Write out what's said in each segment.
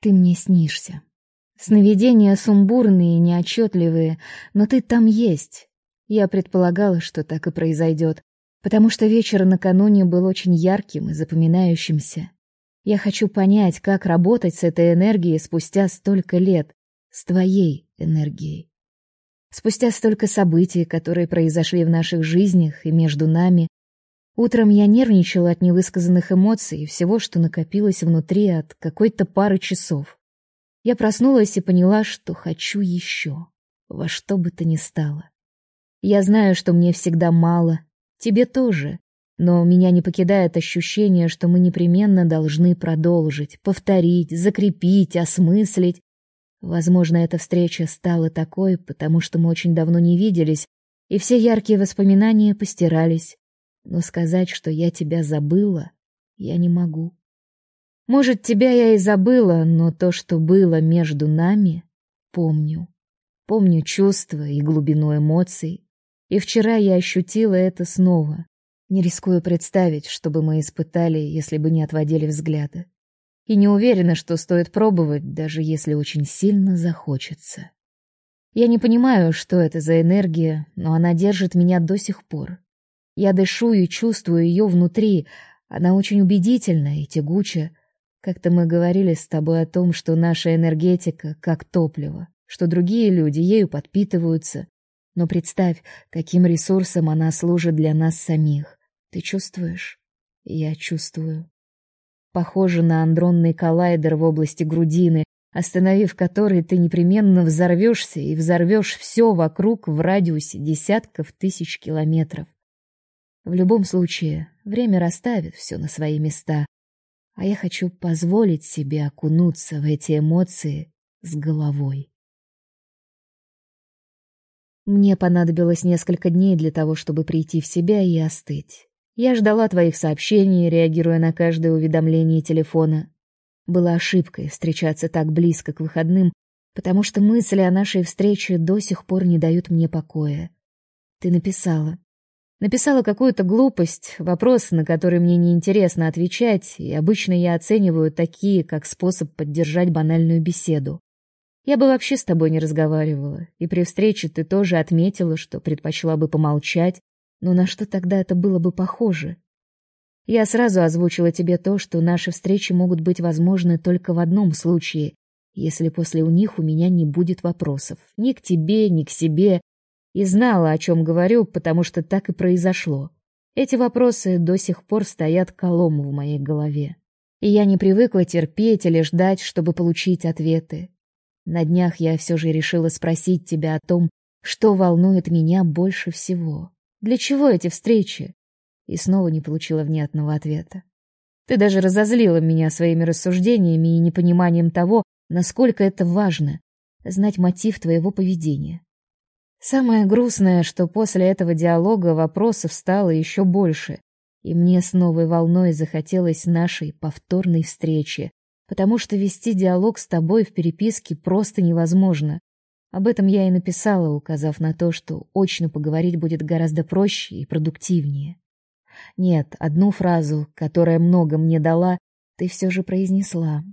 Ты мне снишься. Сновидения сумбурные и неотчетливые, но ты там есть. Я предполагала, что так и произойдет, потому что вечер накануне был очень ярким и запоминающимся. Я хочу понять, как работать с этой энергией спустя столько лет, с твоей энергией. Спустя столько событий, которые произошли в наших жизнях и между нами, утром я нервничала от невысказанных эмоций и всего, что накопилось внутри от какой-то пары часов. Я проснулась и поняла, что хочу еще, во что бы то ни стало. Я знаю, что мне всегда мало, тебе тоже, но меня не покидает ощущение, что мы непременно должны продолжить, повторить, закрепить, осмыслить. Возможно, эта встреча стала такой, потому что мы очень давно не виделись, и все яркие воспоминания постирались. Но сказать, что я тебя забыла, я не могу. Может, тебя я и забыла, но то, что было между нами, помню. Помню чувства и глубину эмоций. И вчера я ощутила это снова. Не рискую представить, что бы мы испытали, если бы не отводили взгляды. И не уверена, что стоит пробовать, даже если очень сильно захочется. Я не понимаю, что это за энергия, но она держит меня до сих пор. Я дышу и чувствую ее внутри. Она очень убедительна и тягуча, как-то мы говорили с тобой о том, что наша энергетика как топливо, что другие люди ею подпитываются. Но представь, каким ресурсом она служит для нас самих. Ты чувствуешь? Я чувствую. Похоже на андронный коллайдер в области грудины, остановив который ты непременно взорвешься и взорвешь все вокруг в радиусе десятков тысяч километров. В любом случае, время расставит все на свои места, а я хочу позволить себе окунуться в эти эмоции с головой. Мне понадобилось несколько дней для того, чтобы прийти в себя и остыть. Я ждала твоих сообщений, реагируя на каждое уведомление телефона. Было ошибкой встречаться так близко к выходным, потому что мысли о нашей встрече до сих пор не дают мне покоя. Ты написала: Написала какую-то глупость, вопрос, на который мне неинтересно отвечать, и обычно я оцениваю такие, как способ поддержать банальную беседу. Я бы вообще с тобой не разговаривала, и при встрече ты тоже отметила, что предпочла бы помолчать, но на что тогда это было бы похоже? Я сразу озвучила тебе то, что наши встречи могут быть возможны только в одном случае, если после у них у меня не будет вопросов ни к тебе, ни к себе, и знала, о чем говорю, потому что так и произошло. Эти вопросы до сих пор стоят колом в моей голове. И я не привыкла терпеть или ждать, чтобы получить ответы. На днях я все же решила спросить тебя о том, что волнует меня больше всего. Для чего эти встречи? И снова не получила внятного ответа. Ты даже разозлила меня своими рассуждениями и непониманием того, насколько это важно знать мотив твоего поведения. Самое грустное, что после этого диалога вопросов стало еще больше, и мне с новой волной захотелось нашей повторной встречи, потому что вести диалог с тобой в переписке просто невозможно. Об этом я и написала, указав на то, что очно поговорить будет гораздо проще и продуктивнее. Нет, одну фразу, которая много мне дала, ты все же произнесла.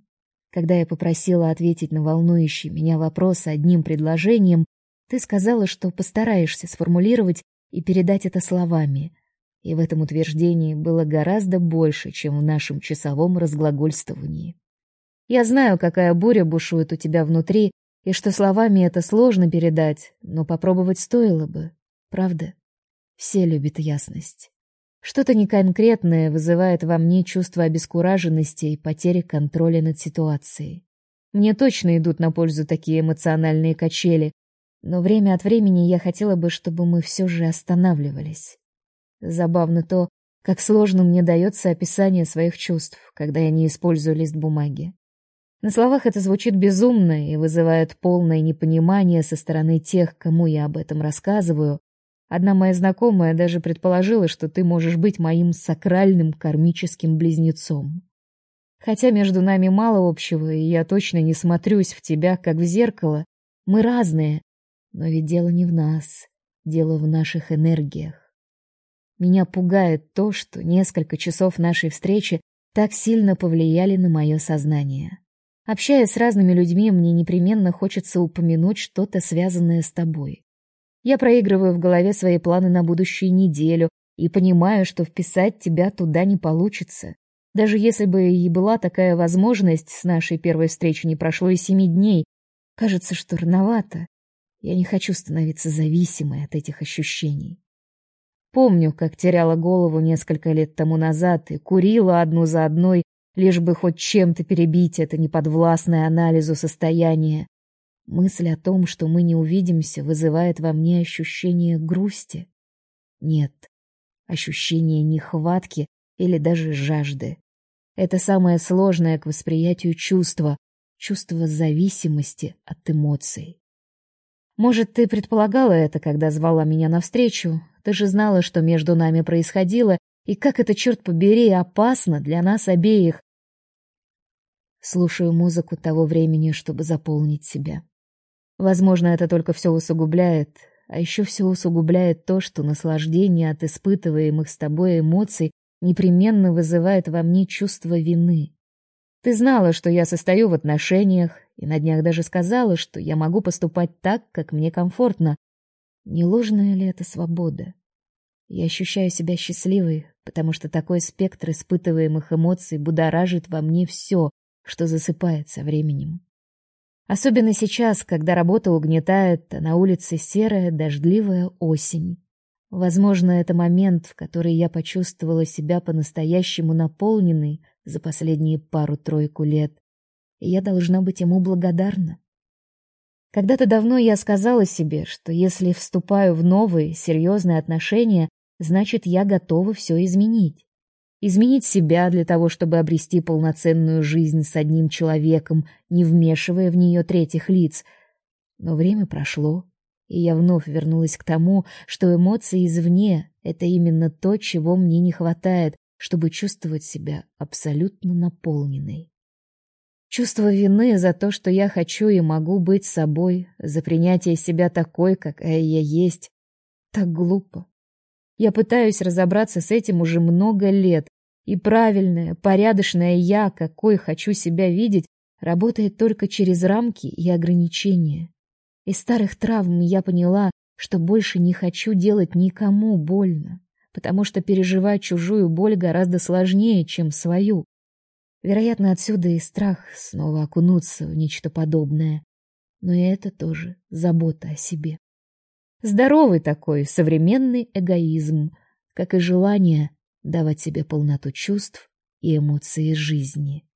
Когда я попросила ответить на волнующий меня вопрос одним предложением, ты сказала, что постараешься сформулировать и передать это словами. И в этом утверждении было гораздо больше, чем в нашем часовом разглагольствовании. Я знаю, какая буря бушует у тебя внутри, и что словами это сложно передать, но попробовать стоило бы. Правда? Все любят ясность. Что-то неконкретное вызывает во мне чувство обескураженности и потери контроля над ситуацией. Мне точно идут на пользу такие эмоциональные качели, но время от времени я хотела бы, чтобы мы все же останавливались. Забавно то, как сложно мне дается описание своих чувств, когда я не использую лист бумаги. На словах это звучит безумно и вызывает полное непонимание со стороны тех, кому я об этом рассказываю. Одна моя знакомая даже предположила, что ты можешь быть моим сакральным кармическим близнецом. Хотя между нами мало общего, и я точно не смотрюсь в тебя, как в зеркало, мы разные, но ведь дело не в нас, дело в наших энергиях. Меня пугает то, что несколько часов нашей встречи так сильно повлияли на мое сознание. Общаясь с разными людьми, мне непременно хочется упомянуть что-то связанное с тобой. Я проигрываю в голове свои планы на будущую неделю и понимаю, что вписать тебя туда не получится. Даже если бы и была такая возможность, с нашей первой встречи не прошло и семи дней. Кажется, что рановато. Я не хочу становиться зависимой от этих ощущений. Помню, как теряла голову несколько лет тому назад и курила одну за одной, лишь бы хоть чем-то перебить это неподвластное анализу состояние. Мысль о том, что мы не увидимся, вызывает во мне ощущение грусти. Нет, ощущение нехватки или даже жажды. Это самое сложное к восприятию чувство, чувство зависимости от эмоций. Может, ты предполагала это, когда звала меня навстречу? Ты же знала, что между нами происходило, и как это, черт побери, опасно для нас обеих. Слушаю музыку того времени, чтобы заполнить себя. Возможно, это только все усугубляет, а еще все усугубляет то, что наслаждение от испытываемых с тобой эмоций непременно вызывает во мне чувство вины. Ты знала, что я состою в отношениях, и на днях даже сказала, что я могу поступать так, как мне комфортно. Не ложная ли это свобода? Я ощущаю себя счастливой, потому что такой спектр испытываемых эмоций будоражит во мне все, что засыпает со временем. Особенно сейчас, когда работа угнетает, а на улице серая, дождливая осень. Возможно, это момент, в который я почувствовала себя по-настоящему наполненной за последние пару-тройку лет, и я должна быть ему благодарна. Когда-то давно я сказала себе, что если вступаю в новые, серьезные отношения, значит, я готова все изменить изменить себя для того, чтобы обрести полноценную жизнь с одним человеком, не вмешивая в нее третьих лиц. Но время прошло, и я вновь вернулась к тому, что эмоции извне — это именно то, чего мне не хватает, чтобы чувствовать себя абсолютно наполненной. Чувство вины за то, что я хочу и могу быть собой, за принятие себя такой, какая я есть, так глупо. Я пытаюсь разобраться с этим уже много лет, и правильное, порядочное «я», какой хочу себя видеть, работает только через рамки и ограничения. Из старых травм я поняла, что больше не хочу делать никому больно, потому что переживать чужую боль гораздо сложнее, чем свою. Вероятно, отсюда и страх снова окунуться в нечто подобное. Но и это тоже забота о себе. Здоровый такой современный эгоизм, как и желание давать себе полноту чувств и эмоций жизни.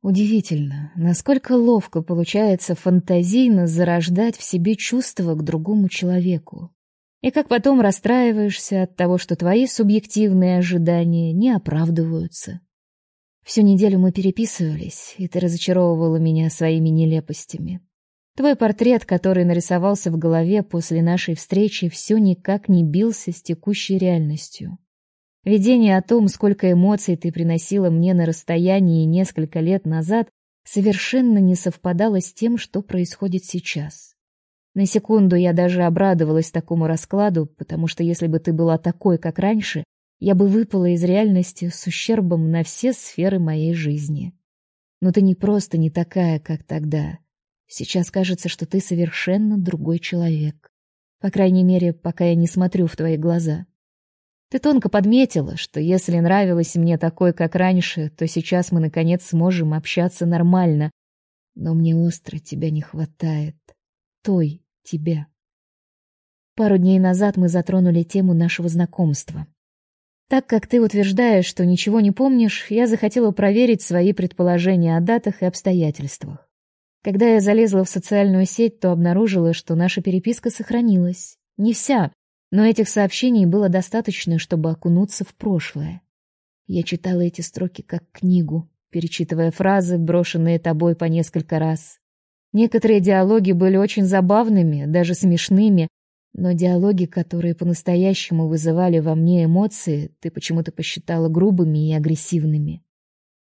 Удивительно, насколько ловко получается фантазийно зарождать в себе чувства к другому человеку. И как потом расстраиваешься от того, что твои субъективные ожидания не оправдываются. Всю неделю мы переписывались, и ты разочаровывала меня своими нелепостями. Твой портрет, который нарисовался в голове после нашей встречи, все никак не бился с текущей реальностью. Видение о том, сколько эмоций ты приносила мне на расстоянии несколько лет назад, совершенно не совпадало с тем, что происходит сейчас. На секунду я даже обрадовалась такому раскладу, потому что если бы ты была такой, как раньше, я бы выпала из реальности с ущербом на все сферы моей жизни. Но ты не просто не такая, как тогда. Сейчас кажется, что ты совершенно другой человек. По крайней мере, пока я не смотрю в твои глаза. Ты тонко подметила, что если нравилась мне такой, как раньше, то сейчас мы наконец сможем общаться нормально. Но мне остро тебя не хватает. Той тебя. Пару дней назад мы затронули тему нашего знакомства. Так как ты утверждаешь, что ничего не помнишь, я захотела проверить свои предположения о датах и обстоятельствах. Когда я залезла в социальную сеть, то обнаружила, что наша переписка сохранилась. Не вся, но этих сообщений было достаточно, чтобы окунуться в прошлое. Я читала эти строки как книгу, перечитывая фразы, брошенные тобой по несколько раз. Некоторые диалоги были очень забавными, даже смешными, но диалоги, которые по-настоящему вызывали во мне эмоции, ты почему-то посчитала грубыми и агрессивными.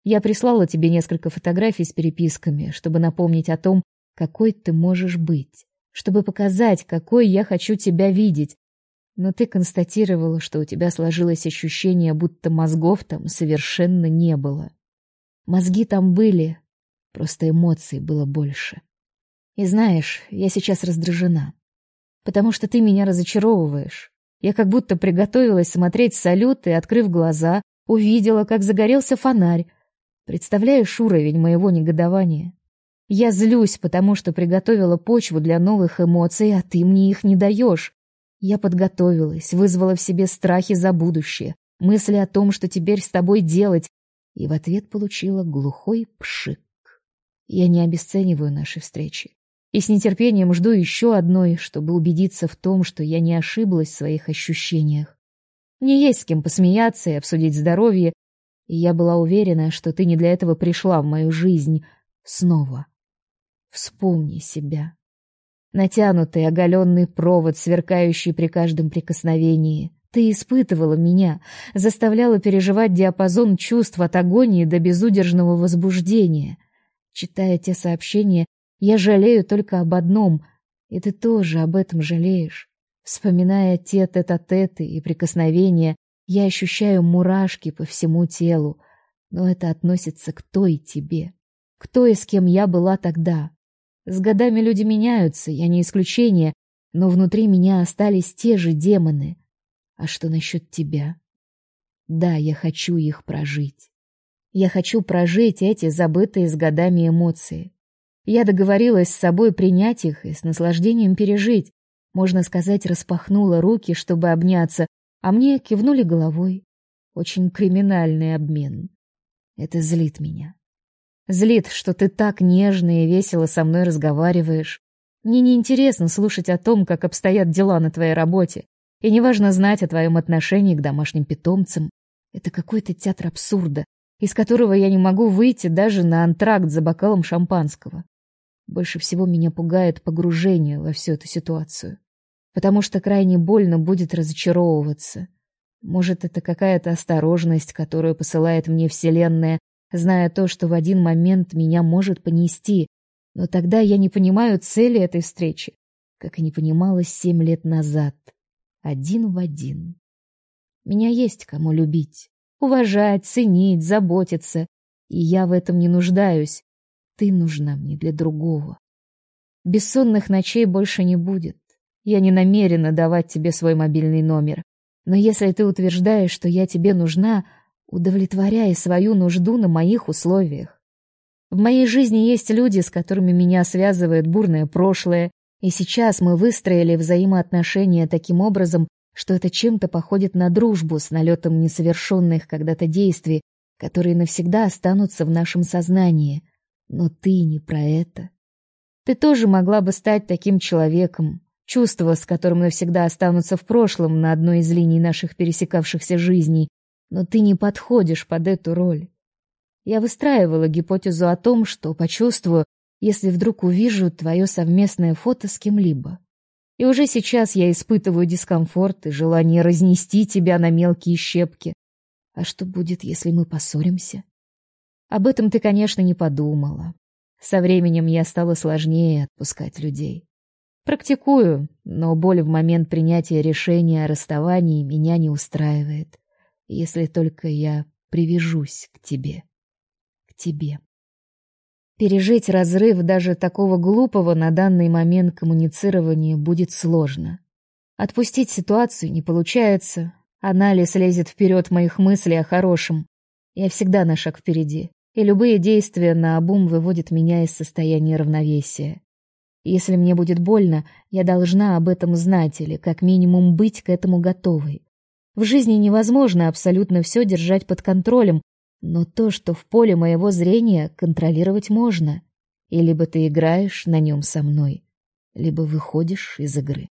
Я прислала тебе несколько фотографий с переписками, чтобы напомнить о том, какой ты можешь быть, чтобы показать, какой я хочу тебя видеть. Но ты констатировала, что у тебя сложилось ощущение, будто мозгов там совершенно не было. Мозги там были, просто эмоций было больше. И знаешь, я сейчас раздражена. Потому что ты меня разочаровываешь. Я как будто приготовилась смотреть салют и, открыв глаза, увидела, как загорелся фонарь. Представляешь уровень моего негодования? Я злюсь, потому что приготовила почву для новых эмоций, а ты мне их не даешь. Я подготовилась, вызвала в себе страхи за будущее, мысли о том, что теперь с тобой делать, и в ответ получила глухой пшик. Я не обесцениваю наши встречи. И с нетерпением жду еще одной, чтобы убедиться в том, что я не ошиблась в своих ощущениях. Мне есть с кем посмеяться и обсудить здоровье, и я была уверена, что ты не для этого пришла в мою жизнь снова. Вспомни себя. Натянутый оголенный провод, сверкающий при каждом прикосновении. Ты испытывала меня, заставляла переживать диапазон чувств от агонии до безудержного возбуждения. Читая те сообщения, я жалею только об одном, и ты тоже об этом жалеешь. Вспоминая те тет-а-теты и прикосновения, я ощущаю мурашки по всему телу, но это относится к той тебе, к той, с кем я была тогда. С годами люди меняются, я не исключение, но внутри меня остались те же демоны. А что насчет тебя? Да, я хочу их прожить. Я хочу прожить эти забытые с годами эмоции. Я договорилась с собой принять их и с наслаждением пережить. Можно сказать, распахнула руки, чтобы обняться, а мне кивнули головой. Очень криминальный обмен. Это злит меня. Злит, что ты так нежно и весело со мной разговариваешь. Мне неинтересно слушать о том, как обстоят дела на твоей работе. И неважно знать о твоем отношении к домашним питомцам. Это какой-то театр абсурда, из которого я не могу выйти даже на антракт за бокалом шампанского. Больше всего меня пугает погружение во всю эту ситуацию. Потому что крайне больно будет разочаровываться. Может, это какая-то осторожность, которую посылает мне Вселенная, зная то, что в один момент меня может понести, но тогда я не понимаю цели этой встречи, как и не понимала семь лет назад, один в один. Меня есть кому любить, уважать, ценить, заботиться, и я в этом не нуждаюсь. Ты нужна мне для другого. Бессонных ночей больше не будет. Я не намерена давать тебе свой мобильный номер. Но если ты утверждаешь, что я тебе нужна, удовлетворяя свою нужду на моих условиях. В моей жизни есть люди, с которыми меня связывает бурное прошлое, и сейчас мы выстроили взаимоотношения таким образом, что это чем-то походит на дружбу с налетом несовершенных когда-то действий, которые навсегда останутся в нашем сознании. Но ты не про это. Ты тоже могла бы стать таким человеком, чувства, с которым навсегда останутся в прошлом на одной из линий наших пересекавшихся жизней, но ты не подходишь под эту роль. Я выстраивала гипотезу о том, что почувствую, если вдруг увижу твое совместное фото с кем-либо. И уже сейчас я испытываю дискомфорт и желание разнести тебя на мелкие щепки. А что будет, если мы поссоримся? Об этом ты, конечно, не подумала. Со временем я стала сложнее отпускать людей. Практикую, но боль в момент принятия решения о расставании меня не устраивает если только я привяжусь к тебе. К тебе. Пережить разрыв даже такого глупого на данный момент коммуницирования будет сложно. Отпустить ситуацию не получается. Анализ лезет вперед моих мыслей о хорошем. Я всегда на шаг впереди, и любые действия на обум выводят меня из состояния равновесия. Если мне будет больно, я должна об этом знать или как минимум быть к этому готовой. В жизни невозможно абсолютно все держать под контролем, но то, что в поле моего зрения, контролировать можно. И либо ты играешь на нем со мной, либо выходишь из игры.